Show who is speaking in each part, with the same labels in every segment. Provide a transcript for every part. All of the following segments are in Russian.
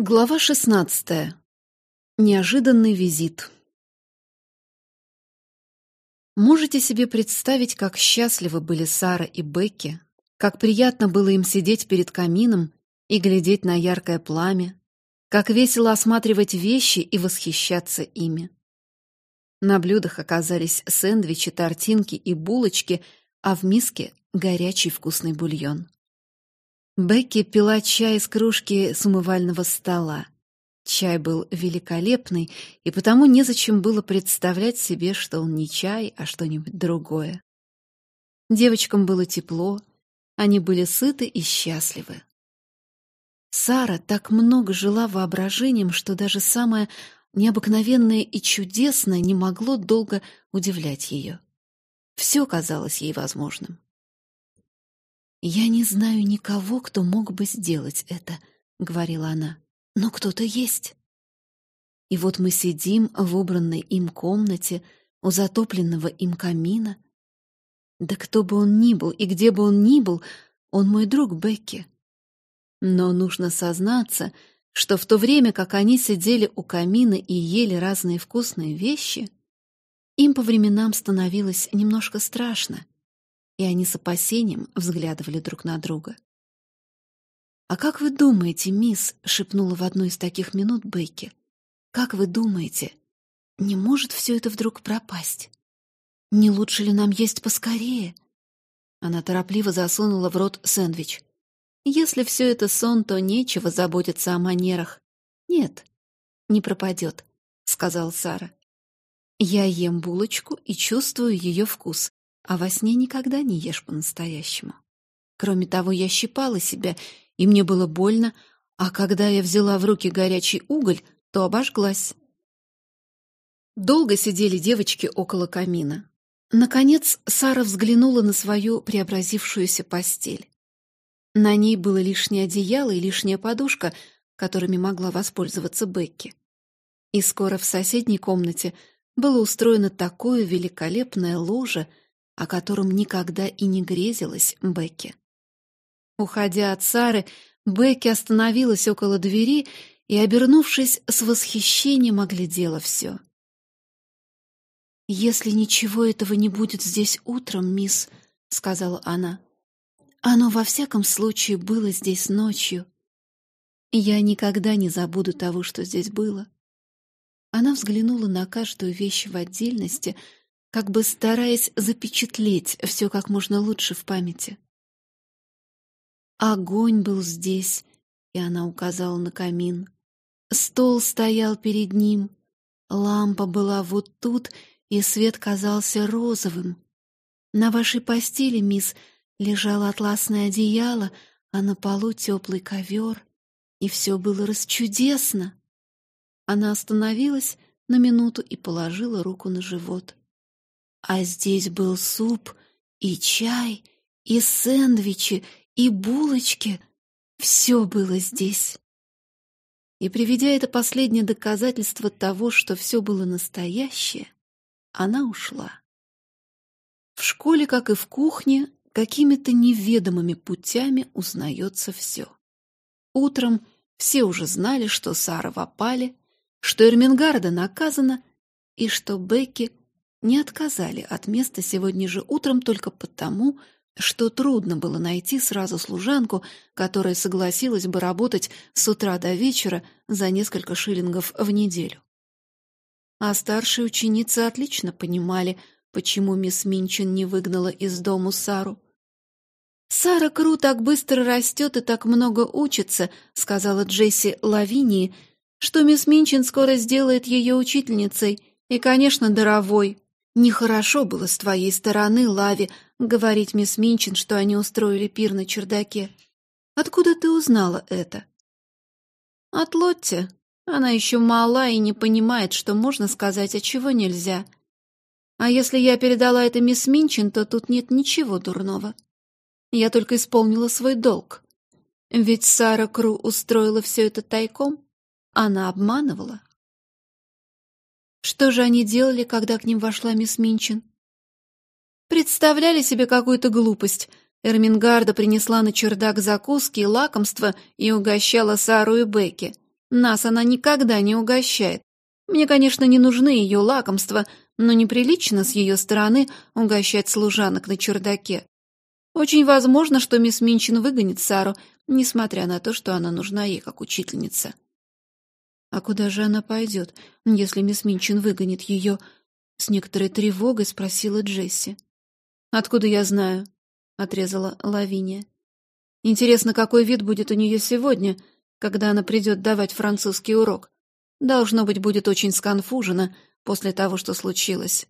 Speaker 1: Глава шестнадцатая. Неожиданный визит. Можете себе представить, как счастливы были Сара и Бекки, как приятно было им сидеть перед камином и глядеть на яркое пламя, как весело осматривать вещи и восхищаться ими. На блюдах оказались сэндвичи, тортинки и булочки, а в миске — горячий вкусный бульон. Бекки пила чай из кружки с умывального стола. Чай был великолепный, и потому незачем было представлять себе, что он не чай, а что-нибудь другое. Девочкам было тепло, они были сыты и счастливы. Сара так много жила воображением, что даже самое необыкновенное и чудесное не могло долго удивлять ее. Все казалось ей возможным. «Я не знаю никого, кто мог бы сделать это», — говорила она. «Но кто-то есть». И вот мы сидим в убранной им комнате, у затопленного им камина. Да кто бы он ни был и где бы он ни был, он мой друг Бекки. Но нужно сознаться, что в то время, как они сидели у камина и ели разные вкусные вещи, им по временам становилось немножко страшно — и они с опасением взглядывали друг на друга. «А как вы думаете, мисс?» — шепнула в одну из таких минут Бекки. «Как вы думаете, не может все это вдруг пропасть? Не лучше ли нам есть поскорее?» Она торопливо засунула в рот сэндвич. «Если все это сон, то нечего заботиться о манерах. Нет, не пропадет», — сказал Сара. «Я ем булочку и чувствую ее вкус а во сне никогда не ешь по-настоящему. Кроме того, я щипала себя, и мне было больно, а когда я взяла в руки горячий уголь, то обожглась. Долго сидели девочки около камина. Наконец Сара взглянула на свою преобразившуюся постель. На ней было лишнее одеяло и лишняя подушка, которыми могла воспользоваться Бекки. И скоро в соседней комнате было устроено такое великолепное ложе — о котором никогда и не грезилась Бекки. Уходя от Сары, Бекки остановилась около двери и, обернувшись с восхищением, оглядела все. «Если ничего этого не будет здесь утром, мисс», — сказала она, — «оно во всяком случае было здесь ночью. Я никогда не забуду того, что здесь было». Она взглянула на каждую вещь в отдельности — как бы стараясь запечатлеть все как можно лучше в памяти. Огонь был здесь, и она указала на камин. Стол стоял перед ним, лампа была вот тут, и свет казался розовым. На вашей постели, мисс, лежало атласное одеяло, а на полу теплый ковер, и все было расчудесно. Она остановилась на минуту и положила руку на живот. А здесь был суп и чай, и сэндвичи, и булочки. Все было здесь. И, приведя это последнее доказательство того, что все было настоящее, она ушла. В школе, как и в кухне, какими-то неведомыми путями узнается все. Утром все уже знали, что Сара в опале, что Эрмингарда наказана и что Бекки не отказали от места сегодня же утром только потому, что трудно было найти сразу служанку, которая согласилась бы работать с утра до вечера за несколько шиллингов в неделю. А старшие ученицы отлично понимали, почему мисс Минчин не выгнала из дому Сару. «Сара Кру так быстро растет и так много учится», — сказала Джесси Лавинии, «что мисс Минчин скоро сделает ее учительницей и, конечно, даровой». Нехорошо было с твоей стороны, Лави, говорить мисс Минчин, что они устроили пир на чердаке. Откуда ты узнала это? От Лотти. Она еще мала и не понимает, что можно сказать, а чего нельзя. А если я передала это мисс Минчин, то тут нет ничего дурного. Я только исполнила свой долг. Ведь Сара Кру устроила все это тайком. Она обманывала. Что же они делали, когда к ним вошла мисс Минчин? Представляли себе какую-то глупость. Эрмингарда принесла на чердак закуски и лакомства и угощала Сару и Бекки. Нас она никогда не угощает. Мне, конечно, не нужны ее лакомства, но неприлично с ее стороны угощать служанок на чердаке. Очень возможно, что мисс Минчин выгонит Сару, несмотря на то, что она нужна ей как учительница. А куда же она пойдет, если мисс Минчин выгонит ее? С некоторой тревогой спросила Джесси. «Откуда я знаю?» — отрезала Лавиния. «Интересно, какой вид будет у нее сегодня, когда она придет давать французский урок. Должно быть, будет очень сконфужена после того, что случилось».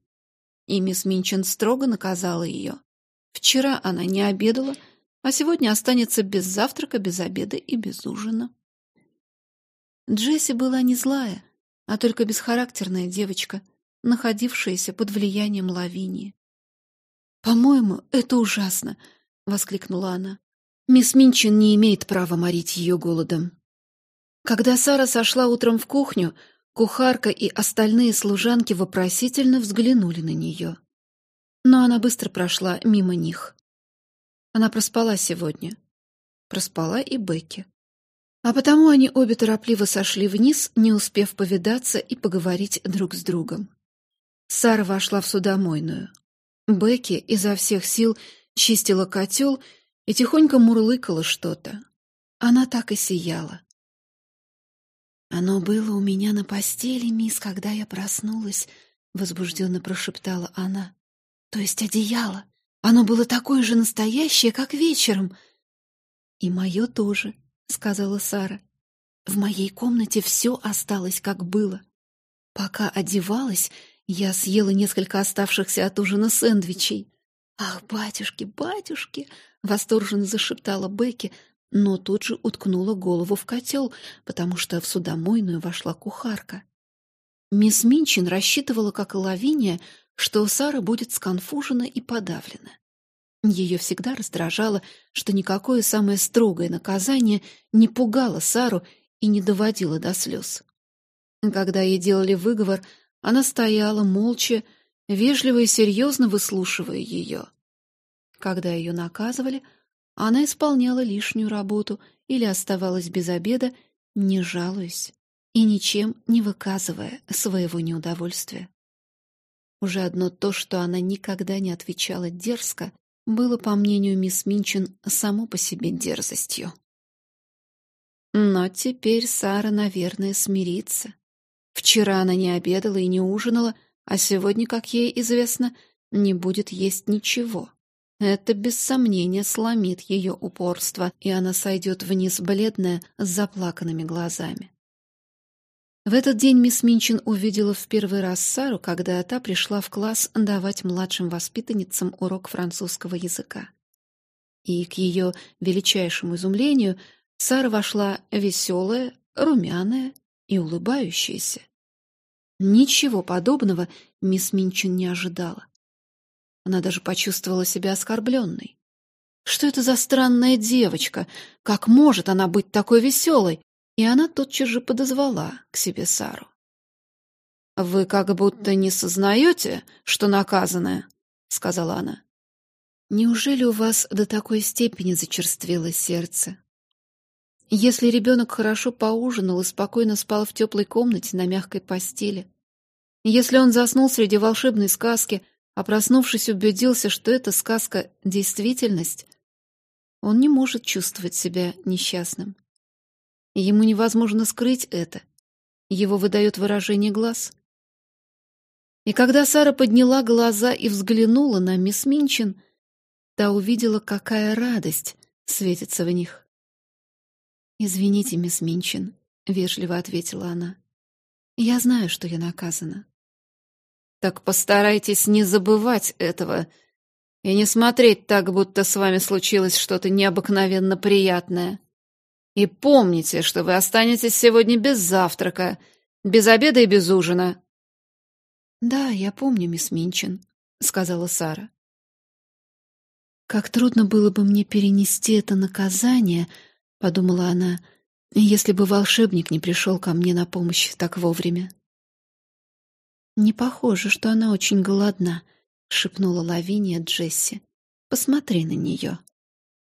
Speaker 1: И мисс Минчин строго наказала ее. Вчера она не обедала, а сегодня останется без завтрака, без обеда и без ужина. Джесси была не злая, а только бесхарактерная девочка, находившаяся под влиянием Лавинии. «По-моему, это ужасно!» — воскликнула она. «Мисс Минчин не имеет права морить ее голодом». Когда Сара сошла утром в кухню, кухарка и остальные служанки вопросительно взглянули на нее. Но она быстро прошла мимо них. Она проспала сегодня. Проспала и Бекки. А потому они обе торопливо сошли вниз, не успев повидаться и поговорить друг с другом. Сара вошла в судомойную. Бекки изо всех сил чистила котел и тихонько мурлыкала что-то. Она так и сияла. «Оно было у меня на постели, мисс, когда я проснулась», — возбужденно прошептала она. «То есть одеяло. Оно было такое же настоящее, как вечером». «И мое тоже», — сказала Сара. «В моей комнате все осталось, как было. Пока одевалась, я съела несколько оставшихся от ужина сэндвичей. «Ах, батюшки, батюшки!» — восторженно зашептала Бекки, но тут же уткнула голову в котел, потому что в судомойную вошла кухарка. Мисс Минчин рассчитывала, как и Лавиния, что Сара будет сконфужена и подавлена. Ее всегда раздражало, что никакое самое строгое наказание не пугало Сару и не доводило до слез. Когда ей делали выговор, она стояла молча, вежливо и серьезно выслушивая ее. Когда ее наказывали, она исполняла лишнюю работу или оставалась без обеда, не жалуясь и ничем не выказывая своего неудовольствия. Уже одно то, что она никогда не отвечала дерзко, было, по мнению мисс Минчин, само по себе дерзостью. Но теперь Сара, наверное, смирится Вчера она не обедала и не ужинала, а сегодня, как ей известно, не будет есть ничего. Это без сомнения сломит ее упорство, и она сойдет вниз бледная, с заплаканными глазами. В этот день мисс Минчин увидела в первый раз Сару, когда та пришла в класс давать младшим воспитанницам урок французского языка. И, к ее величайшему изумлению, Сара вошла веселая, румяная и улыбающаяся. Ничего подобного мисс Минчин не ожидала. Она даже почувствовала себя оскорбленной. Что это за странная девочка? Как может она быть такой веселой? И она тотчас же подозвала к себе Сару. «Вы как будто не сознаете, что наказанное?» — сказала она. «Неужели у вас до такой степени зачерствело сердце?» Если ребенок хорошо поужинал и спокойно спал в теплой комнате на мягкой постели, если он заснул среди волшебной сказки, а проснувшись убедился, что эта сказка — действительность, он не может чувствовать себя несчастным. Ему невозможно скрыть это. Его выдает выражение глаз. И когда Сара подняла глаза и взглянула на мисс Минчин, та увидела, какая радость светится в них. «Извините, мисс Минчин», — вежливо ответила она. «Я знаю, что я наказана». «Так постарайтесь не забывать этого и не смотреть так, будто с вами случилось что-то необыкновенно приятное. И помните, что вы останетесь сегодня без завтрака, без обеда и без ужина». «Да, я помню, мисс Минчин», — сказала Сара. «Как трудно было бы мне перенести это наказание», — подумала она, — «если бы волшебник не пришел ко мне на помощь так вовремя». «Не похоже, что она очень голодна», — шепнула Лавиния Джесси. «Посмотри на нее».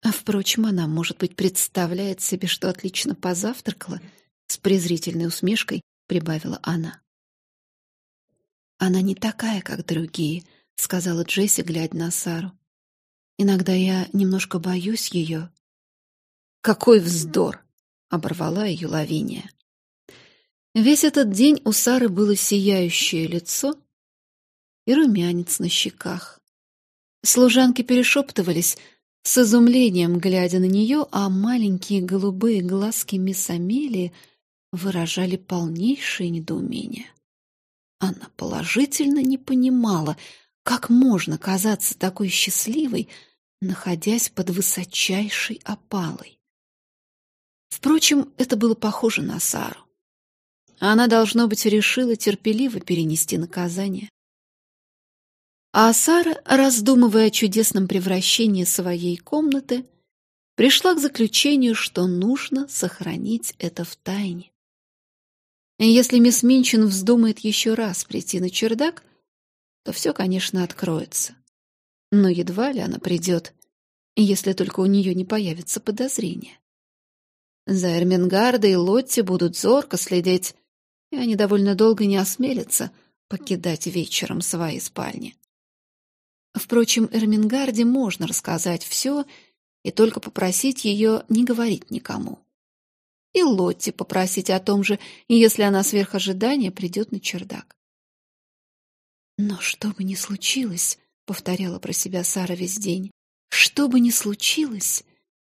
Speaker 1: А, впрочем, она, может быть, представляет себе, что отлично позавтракала С презрительной усмешкой прибавила она. «Она не такая, как другие», — сказала Джесси, глядя на Сару. «Иногда я немножко боюсь ее». «Какой вздор!» — оборвала ее Лавиния. Весь этот день у Сары было сияющее лицо и румянец на щеках. Служанки перешептывались с изумлением, глядя на нее, а маленькие голубые глазки мисс Амелии выражали полнейшее недоумение. Она положительно не понимала, как можно казаться такой счастливой, находясь под высочайшей опалой. Впрочем, это было похоже на Сару. Она, должно быть, решила терпеливо перенести наказание. А Сара, раздумывая о чудесном превращении своей комнаты, пришла к заключению, что нужно сохранить это в тайне. Если мисс Минчин вздумает еще раз прийти на чердак, то все, конечно, откроется. Но едва ли она придет, если только у нее не появится подозрения. За Эрмингарда и Лотти будут зорко следить, и они довольно долго не осмелятся покидать вечером свои спальни. Впрочем, Эрмингарде можно рассказать все и только попросить ее не говорить никому и Лотти попросить о том же, если она сверх ожидания придет на чердак. «Но что бы ни случилось», — повторяла про себя Сара весь день, «что бы ни случилось,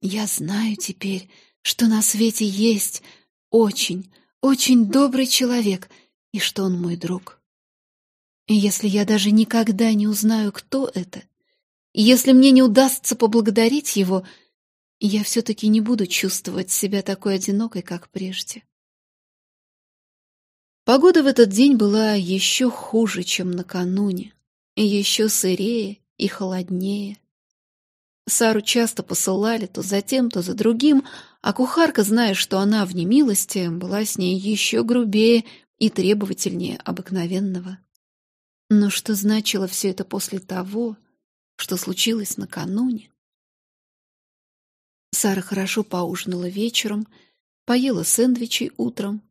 Speaker 1: я знаю теперь, что на свете есть очень, очень добрый человек и что он мой друг. Если я даже никогда не узнаю, кто это, если мне не удастся поблагодарить его, — я все-таки не буду чувствовать себя такой одинокой, как прежде. Погода в этот день была еще хуже, чем накануне, еще сырее и холоднее. Сару часто посылали то за тем, то за другим, а кухарка, зная, что она в немилости, была с ней еще грубее и требовательнее обыкновенного. Но что значило все это после того, что случилось накануне? Сара хорошо поужинала вечером, поела сэндвичи утром,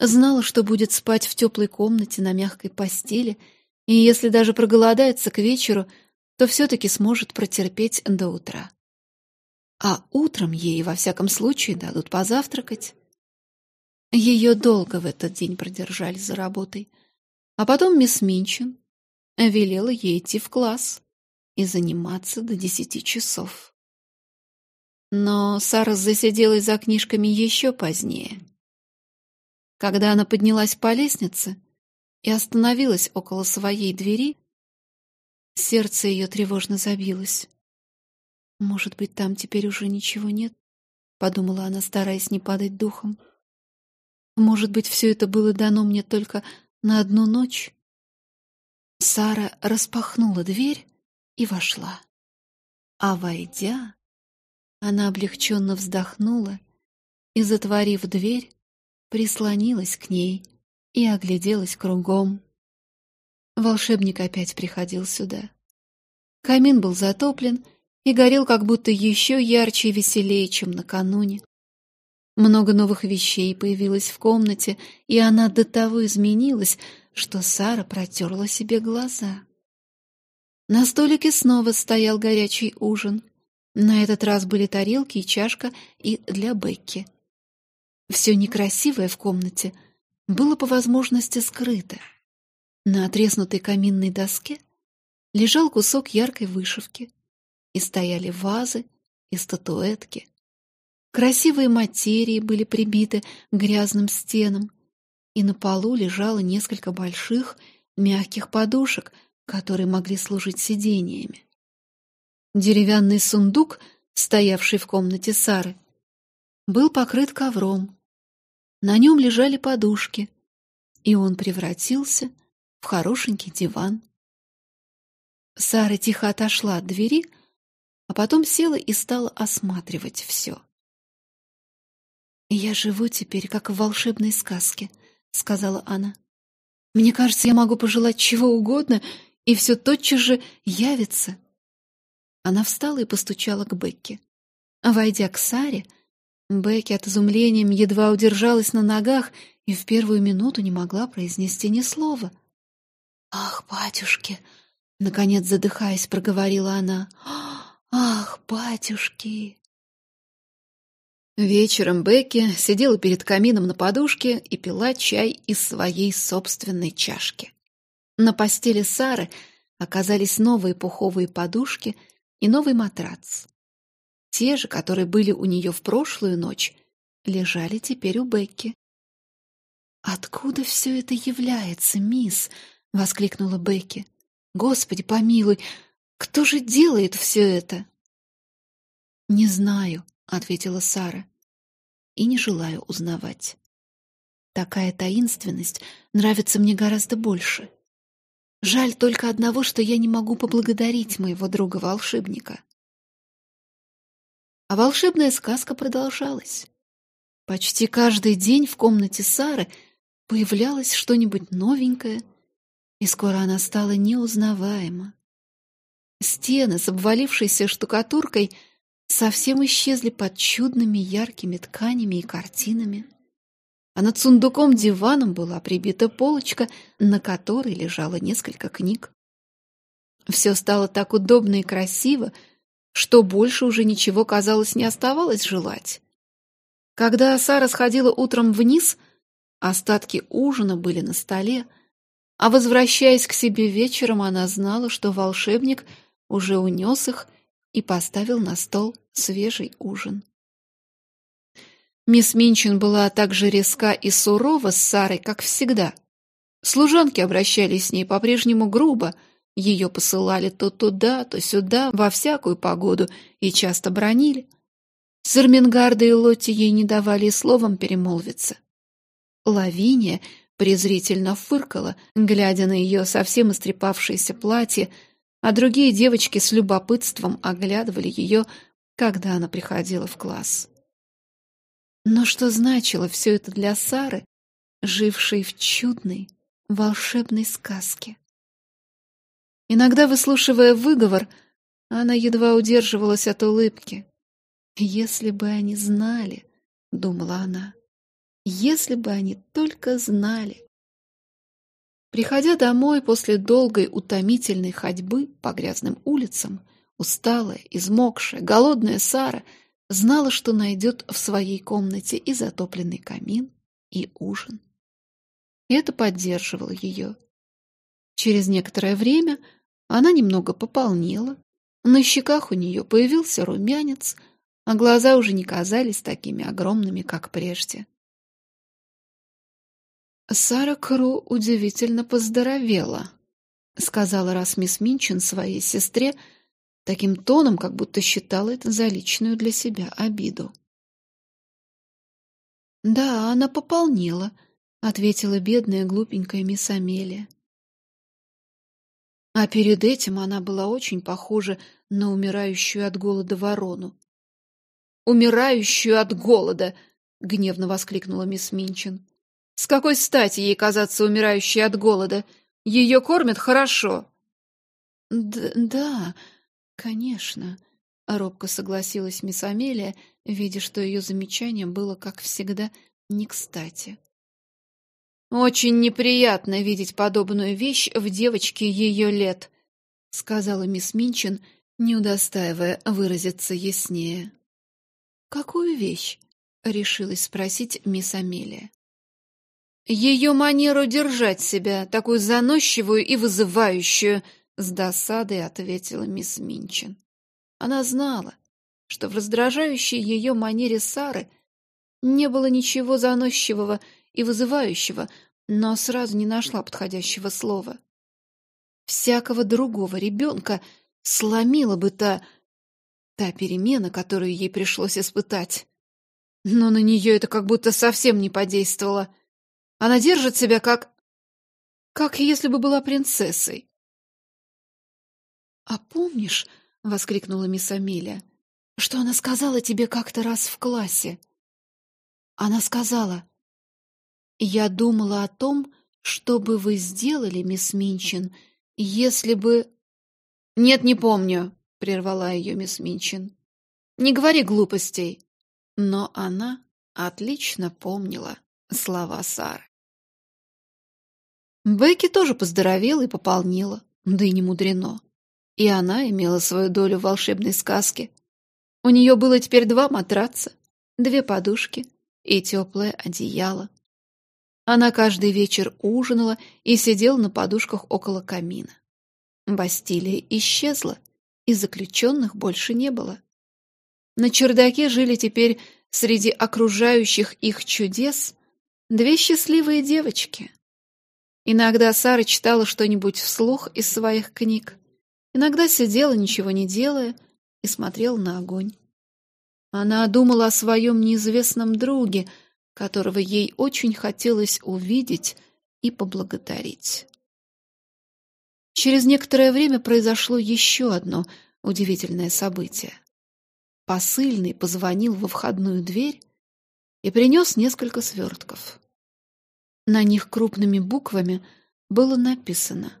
Speaker 1: знала, что будет спать в теплой комнате на мягкой постели, и если даже проголодается к вечеру, то все-таки сможет протерпеть до утра. А утром ей, во всяком случае, дадут позавтракать. Ее долго в этот день продержали за работой, а потом мисс Минчин велела ей идти в класс и заниматься до десяти часов. Но Сара засиделась за книжками еще позднее. Когда она поднялась по лестнице и остановилась около своей двери, сердце ее тревожно забилось. «Может быть, там теперь уже ничего нет?» — подумала она, стараясь не падать духом. «Может быть, все это было дано мне только на одну ночь?» Сара распахнула дверь и вошла. А войдя, она облегченно вздохнула и, затворив дверь, прислонилась к ней и огляделась кругом. Волшебник опять приходил сюда. Камин был затоплен и горел как будто еще ярче и веселее, чем накануне. Много новых вещей появилось в комнате, и она до того изменилась, что Сара протерла себе глаза. На столике снова стоял горячий ужин. На этот раз были тарелки и чашка и для Бекки. Все некрасивое в комнате было по возможности скрыто. На отреснутой каминной доске лежал кусок яркой вышивки, и стояли вазы и статуэтки. Красивые материи были прибиты к грязным стенам, и на полу лежало несколько больших мягких подушек, которые могли служить сидениями. Деревянный сундук, стоявший в комнате Сары, был покрыт ковром. На нем лежали подушки, и он превратился в хорошенький диван. Сара тихо отошла от двери, а потом села и стала осматривать все. «Я живу теперь, как в волшебной сказке», — сказала она. «Мне кажется, я могу пожелать чего угодно, и все тотчас же явится». Она встала и постучала к Бекке. Войдя к Саре, Бекки от изумления едва удержалась на ногах и в первую минуту не могла произнести ни слова. «Ах, батюшки!» — наконец задыхаясь, проговорила она. «Ах, батюшки!» Вечером Бекки сидела перед камином на подушке и пила чай из своей собственной чашки. На постели Сары оказались новые пуховые подушки и новый матрац. Те же, которые были у нее в прошлую ночь, лежали теперь у Бекки. «Откуда все это является, мисс?» — воскликнула Бекки. «Господи, помилуй, кто же делает все это?» «Не знаю», — ответила Сара, — «и не желаю узнавать. Такая таинственность нравится мне гораздо больше. Жаль только одного, что я не могу поблагодарить моего друга-волшебника». А волшебная сказка продолжалась. Почти каждый день в комнате Сары появлялось что-нибудь новенькое, и скоро она стала неузнаваема. Стены с обвалившейся штукатуркой совсем исчезли под чудными яркими тканями и картинами. А над сундуком-диваном была прибита полочка, на которой лежало несколько книг. Все стало так удобно и красиво, что больше уже ничего, казалось, не оставалось желать. Когда Сара сходила утром вниз, остатки ужина были на столе, а возвращаясь к себе вечером, она знала, что волшебник уже унес их и поставил на стол свежий ужин. Мисс Минчин была так же резка и сурова с Сарой, как всегда. Служанки обращались с ней по-прежнему грубо — ее посылали то туда, то сюда, во всякую погоду, и часто бронили. Сармингарда и Лотти ей не давали и словом перемолвиться. Лавиния презрительно фыркала, глядя на ее совсем истрепавшееся платье, а другие девочки с любопытством оглядывали ее, когда она приходила в класс. Но что значило все это для Сары, жившей в чудной, волшебной сказке? Иногда, выслушивая выговор, она едва удерживалась от улыбки. «Если бы они знали», — думала она, — «если бы они только знали». Приходя домой после долгой утомительной ходьбы по грязным улицам, усталая, измокшая, голодная Сара знала, что найдет в своей комнате и затопленный камин, и ужин. Это поддерживало ее. Через некоторое время она немного пополнела, на щеках у нее появился румянец, а глаза уже не казались такими огромными, как прежде. «Сара Кру удивительно поздоровела», — сказала раз мисс Минчин своей сестре, таким тоном, как будто считала это за личную для себя обиду. «Да, она пополнела», — ответила бедная глупенькая мисс Амелия. А перед этим она была очень похожа на умирающую от голода ворону. «Умирающую от голода!» — гневно воскликнула мисс Минчин. «С какой стати ей казаться умирающей от голода? Ее кормят хорошо!» Д «Да, конечно», — робко согласилась мисс Амелия, видя, что ее замечание было, как всегда, не кстати. «Очень неприятно видеть подобную вещь в девочке ее лет», — сказала мисс Минчин, не удостаивая выразиться яснее. «Какую вещь?» — решилась спросить мисс Амелия. «Ее манеру держать себя, такую заносчивую и вызывающую», — с досадой ответила мисс Минчин. Она знала, что в раздражающей ее манере Сары не было ничего заносчивого и вызывающего, но сразу не нашла подходящего слова. Всякого другого ребенка сломила бы та... та перемена, которую ей пришлось испытать. Но на нее это как будто совсем не подействовало. Она держит себя как... как если бы была принцессой. «А помнишь, — воскликнула мисс Амелия, — что она сказала тебе как-то раз в классе?» Она сказала, я думала о том, что бы вы сделали, мисс Минчин, если бы... Нет, не помню, прервала ее мисс Минчин. Не говори глупостей. Но она отлично помнила слова Сары. Бекки тоже поздоровела и пополнила, да и не мудрено. И она имела свою долю в волшебной сказке. У нее было теперь два матраца, две подушки и теплое одеяло. Она каждый вечер ужинала и сидела на подушках около камина. Бастилия исчезла, и заключенных больше не было. На чердаке жили теперь среди окружающих их чудес две счастливые девочки. Иногда Сара читала что-нибудь вслух из своих книг, иногда сидела, ничего не делая, и смотрела на огонь. Она думала о своем неизвестном друге, которого ей очень хотелось увидеть и поблагодарить. Через некоторое время произошло еще одно удивительное событие. Посыльный позвонил во входную дверь и принес несколько свертков. На них крупными буквами было написано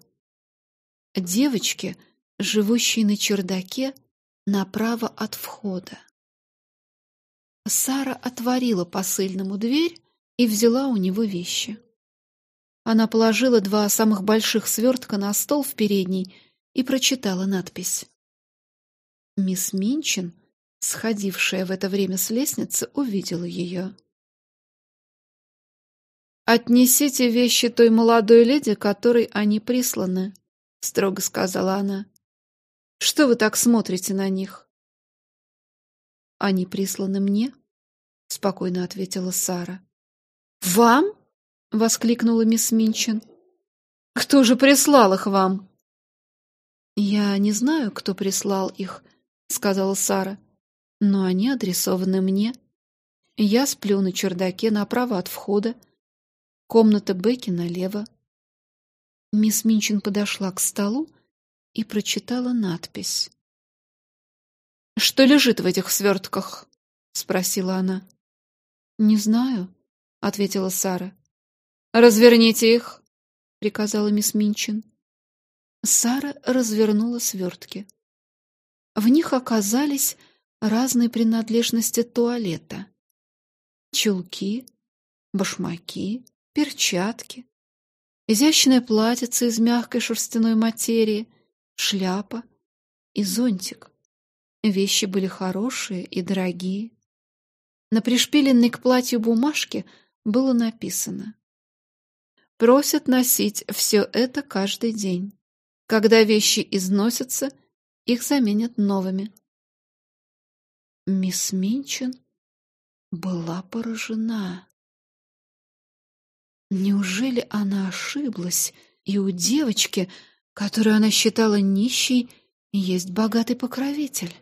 Speaker 1: «Девочки, живущие на чердаке, направо от входа». Сара отворила посыльному дверь и взяла у него вещи. Она положила два самых больших свертка на стол в передней и прочитала надпись. Мисс Минчин, сходившая в это время с лестницы, увидела ее. «Отнесите вещи той молодой леди, которой они присланы», — строго сказала она. «Что вы так смотрите на них?» «Они присланы мне», — спокойно ответила Сара. «Вам?» — воскликнула мисс Минчин. «Кто же прислал их вам?» «Я не знаю, кто прислал их», — сказала Сара. «Но они адресованы мне. Я сплю на чердаке направо от входа. Комната Бекки налево». Мисс Минчин подошла к столу и прочитала надпись. «Что лежит в этих свертках?» — спросила она. «Не знаю», — ответила Сара. «Разверните их», — приказала мисс Минчин. Сара развернула свертки. В них оказались разные принадлежности туалета. Чулки, башмаки, перчатки, изящное платьице из мягкой шерстяной материи, шляпа и зонтик. Вещи были хорошие и дорогие. На пришпиленной к платью бумажке было написано Просят носить все это каждый день. Когда вещи износятся, их заменят новыми. Мисс Минчин была поражена. Неужели она ошиблась, и у девочки, которую она считала нищей, есть богатый покровитель?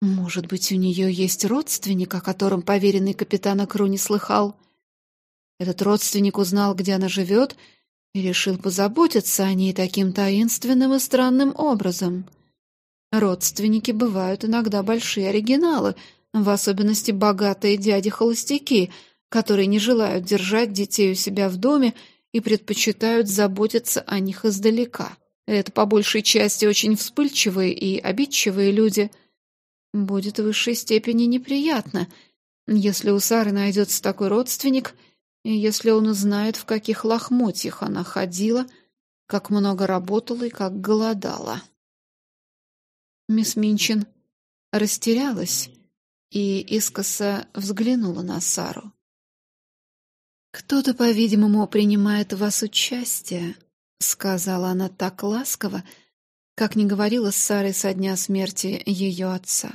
Speaker 1: Может быть, у нее есть родственник, о котором поверенный капитана Кру не слыхал? Этот родственник узнал, где она живет, и решил позаботиться о ней таким таинственным и странным образом. Родственники бывают иногда большие оригиналы, в особенности богатые дяди-холостяки, которые не желают держать детей у себя в доме и предпочитают заботиться о них издалека. Это по большей части очень вспыльчивые и обидчивые люди. Будет в высшей степени неприятно, если у Сары найдется такой родственник — и если он узнает, в каких лохмотьях она ходила, как много работала и как голодала. Мисс Минчин растерялась и искоса взглянула на Сару. «Кто-то, по-видимому, принимает в вас участие», — сказала она так ласково, как не говорила с Сарой со дня смерти ее отца.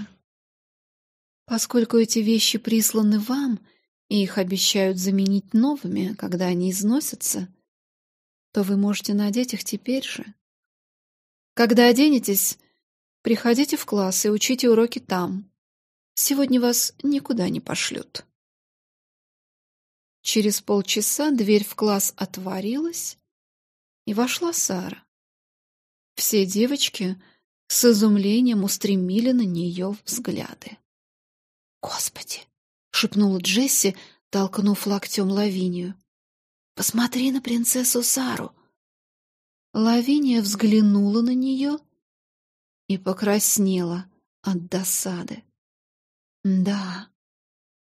Speaker 1: «Поскольку эти вещи присланы вам, — и их обещают заменить новыми, когда они износятся, то вы можете надеть их теперь же. Когда оденетесь, приходите в класс и учите уроки там. Сегодня вас никуда не пошлют. Через полчаса дверь в класс отворилась, и вошла Сара. Все девочки с изумлением устремили на нее взгляды. «Господи, — шепнула Джесси, толкнув локтем Лавинию. «Посмотри на принцессу Сару!» Лавиния взглянула на нее и покраснела от досады. Да,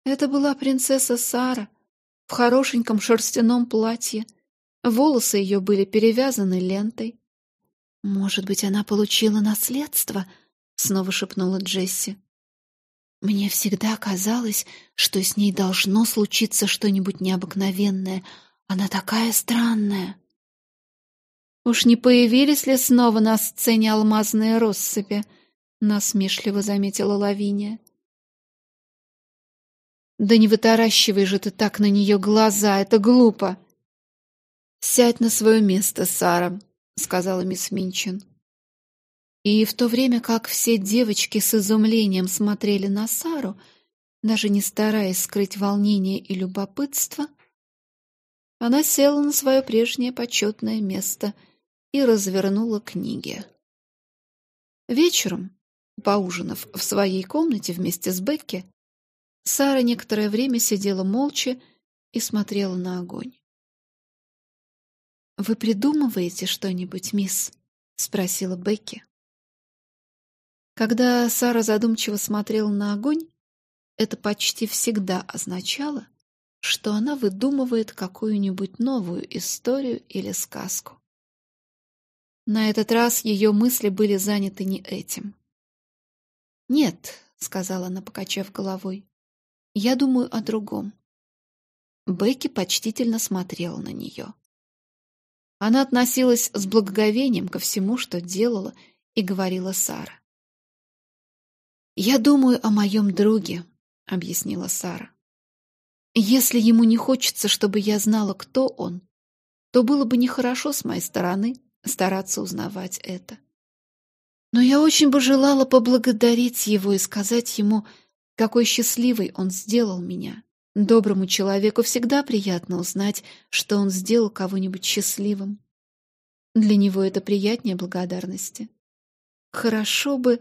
Speaker 1: Это была принцесса Сара в хорошеньком шерстяном платье. Волосы ее были перевязаны лентой. «Может быть, она получила наследство?» — снова шепнула Джесси. «Мне всегда казалось, что с ней должно случиться что-нибудь необыкновенное. Она такая странная». «Уж не появились ли снова на сцене алмазные россыпи?» — насмешливо заметила Лавиния. «Да не вытаращивай же ты так на нее глаза, это глупо!» «Сядь на свое место, Сара», — сказала мисс Минчин. И в то время как все девочки с изумлением смотрели на Сару, даже не стараясь скрыть волнение и любопытство, она села на свое прежнее почетное место и развернула книги. Вечером, поужинав в своей комнате вместе с Бекки, Сара некоторое время сидела молча и смотрела на огонь. «Вы придумываете что-нибудь, мисс?» — спросила Бекки. Когда Сара задумчиво смотрела на огонь, это почти всегда означало, что она выдумывает какую-нибудь новую историю или сказку. На этот раз ее мысли были заняты не этим. «Нет», — сказала она, покачав головой, — «я думаю о другом». Бекки почтительно смотрела на нее. Она относилась с благоговением ко всему, что делала и говорила Сара. «Я думаю о моем друге», — объяснила Сара. «Если ему не хочется, чтобы я знала, кто он, то было бы нехорошо с моей стороны стараться узнавать это. Но я очень бы желала поблагодарить его и сказать ему, какой счастливой он сделал меня. Доброму человеку всегда приятно узнать, что он сделал кого-нибудь счастливым. Для него это приятнее благодарности. Хорошо бы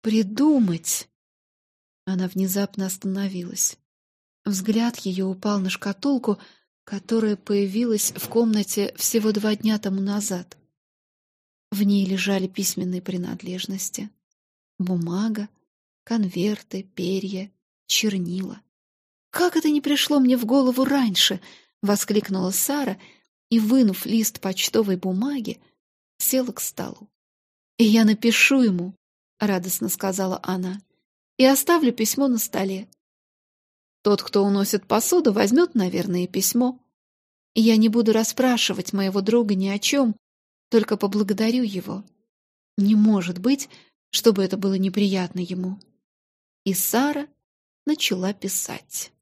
Speaker 1: придумать. Она внезапно остановилась. Взгляд ее упал на шкатулку, которая появилась в комнате всего два дня тому назад. В ней лежали письменные принадлежности. Бумага, конверты, перья, чернила. «Как это не пришло мне в голову раньше?» — воскликнула Сара и, вынув лист почтовой бумаги, села к столу. «И я напишу ему», — радостно сказала она, — «и оставлю письмо на столе. Тот, кто уносит посуду, возьмет, наверное, письмо. Я не буду расспрашивать моего друга ни о чем, только поблагодарю его. Не может быть, чтобы это было неприятно ему». И Сара начала писать.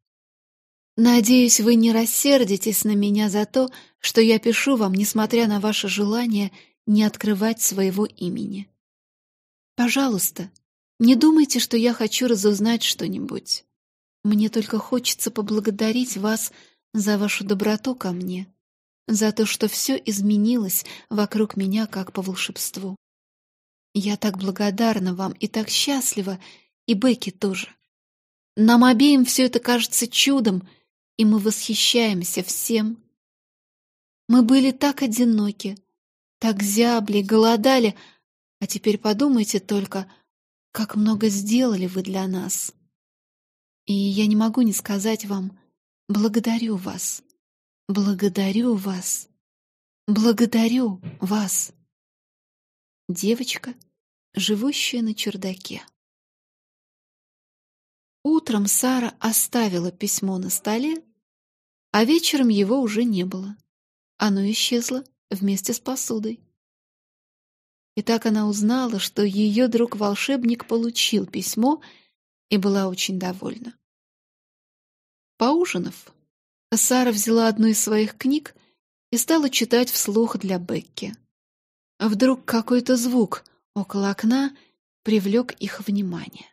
Speaker 1: Надеюсь, вы не рассердитесь на меня за то, что я пишу вам, несмотря на ваше желание не открывать своего имени. Пожалуйста, не думайте, что я хочу разузнать что-нибудь. Мне только хочется поблагодарить вас за вашу доброту ко мне, за то, что все изменилось вокруг меня как по волшебству. Я так благодарна вам и так счастлива, и Бекки тоже. Нам обеим все это кажется чудом — и мы восхищаемся всем. Мы были так одиноки, так зябли, голодали, а теперь подумайте только, как много сделали вы для нас. И я не могу не сказать вам «благодарю вас, благодарю вас, благодарю вас». Девочка, живущая на чердаке. Утром Сара оставила письмо на столе а вечером его уже не было. Оно исчезло вместе с посудой. И так она узнала, что ее друг-волшебник получил письмо и была очень довольна. Поужинав, Сара взяла одну из своих книг и стала читать вслух для Бекки. Вдруг какой-то звук около окна привлек их внимание.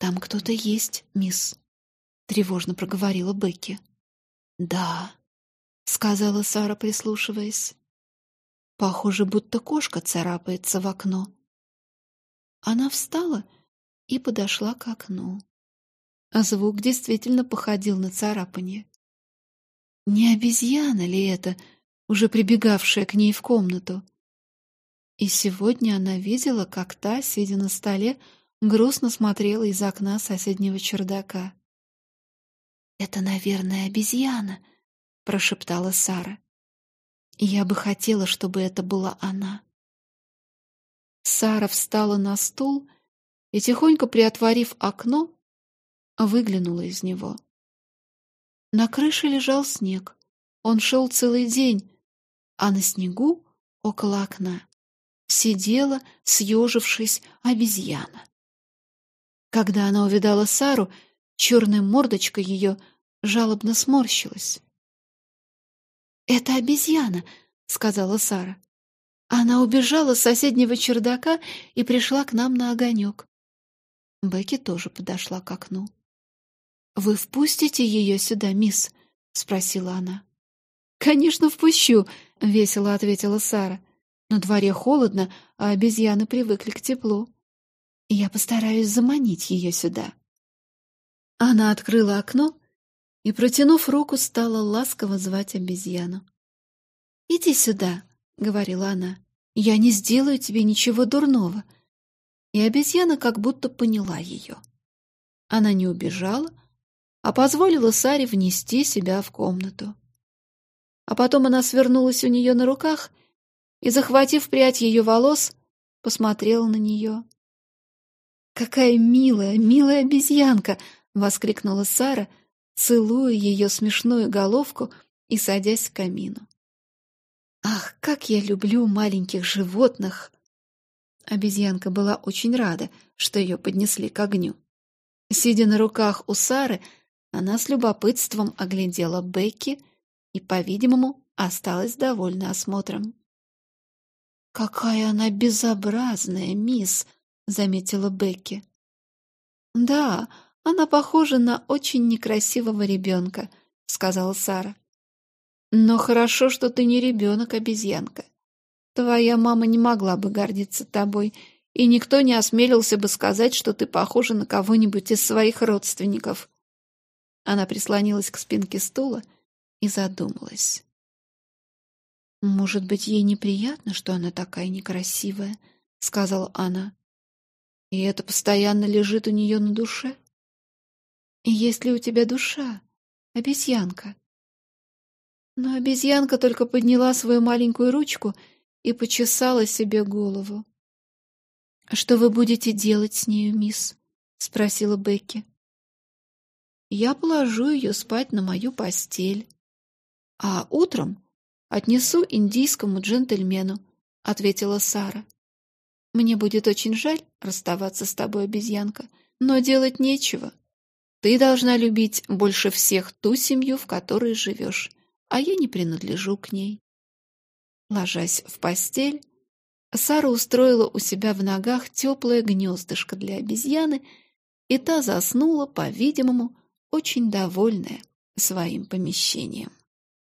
Speaker 1: «Там кто-то есть, мисс», тревожно проговорила Бекки. Да, сказала Сара, прислушиваясь. Похоже, будто кошка царапается в окно. Она встала и подошла к окну. А звук действительно походил на царапанье. Не обезьяна ли это, уже прибегавшая к ней в комнату? И сегодня она видела, как та, сидя на столе, грустно смотрела из окна соседнего чердака. «Это, наверное, обезьяна», — прошептала Сара. «Я бы хотела, чтобы это была она». Сара встала на стул и, тихонько приотворив окно, выглянула из него. На крыше лежал снег. Он шел целый день, а на снегу, около окна, сидела, съежившись, обезьяна. Когда она увидала Сару, черная мордочка ее жалобно сморщилась. «Это обезьяна», — сказала Сара. Она убежала с соседнего чердака и пришла к нам на огонек. Бекки тоже подошла к окну. «Вы впустите ее сюда, мисс?» — спросила она. «Конечно, впущу», — весело ответила Сара. «На дворе холодно, а обезьяны привыкли к теплу. Я постараюсь заманить ее сюда». Она открыла окно и, протянув руку, стала ласково звать обезьяну. «Иди сюда», — говорила она. «Я не сделаю тебе ничего дурного». И обезьяна как будто поняла ее. Она не убежала, а позволила Саре внести себя в комнату. А потом она свернулась у нее на руках и, захватив прядь ее волос, посмотрела на нее. «Какая милая, милая обезьянка!» — воскликнула Сара, целуя ее смешную головку и садясь к камину. «Ах, как я люблю маленьких животных!» Обезьянка была очень рада, что ее поднесли к огню. Сидя на руках у Сары, она с любопытством оглядела Бекки и, по-видимому, осталась довольна осмотром. «Какая она безобразная, мисс!» — заметила Бекки. «Да, она похожа на очень некрасивого ребенка», — сказала Сара. «Но хорошо, что ты не ребенок, обезьянка. Твоя мама не могла бы гордиться тобой, и никто не осмелился бы сказать, что ты похожа на кого-нибудь из своих родственников. Она прислонилась к спинке стула и задумалась. «Может быть, ей неприятно, что она такая некрасивая?» — сказала она. «И это постоянно лежит у нее на душе?» «И есть ли у тебя душа, обезьянка?» Но обезьянка только подняла свою маленькую ручку и почесала себе голову. «Что вы будете делать с нею, мисс?» — спросила Бекки я положу ее спать на мою постель. А утром отнесу индийскому джентльмену, — ответила Сара. Мне будет очень жаль расставаться с тобой, обезьянка, но делать нечего. Ты должна любить больше всех ту семью, в которой живешь, а я не принадлежу к ней. Ложась в постель, Сара устроила у себя в ногах теплое гнездышко для обезьяны, и та заснула, по-видимому, очень довольная своим помещением.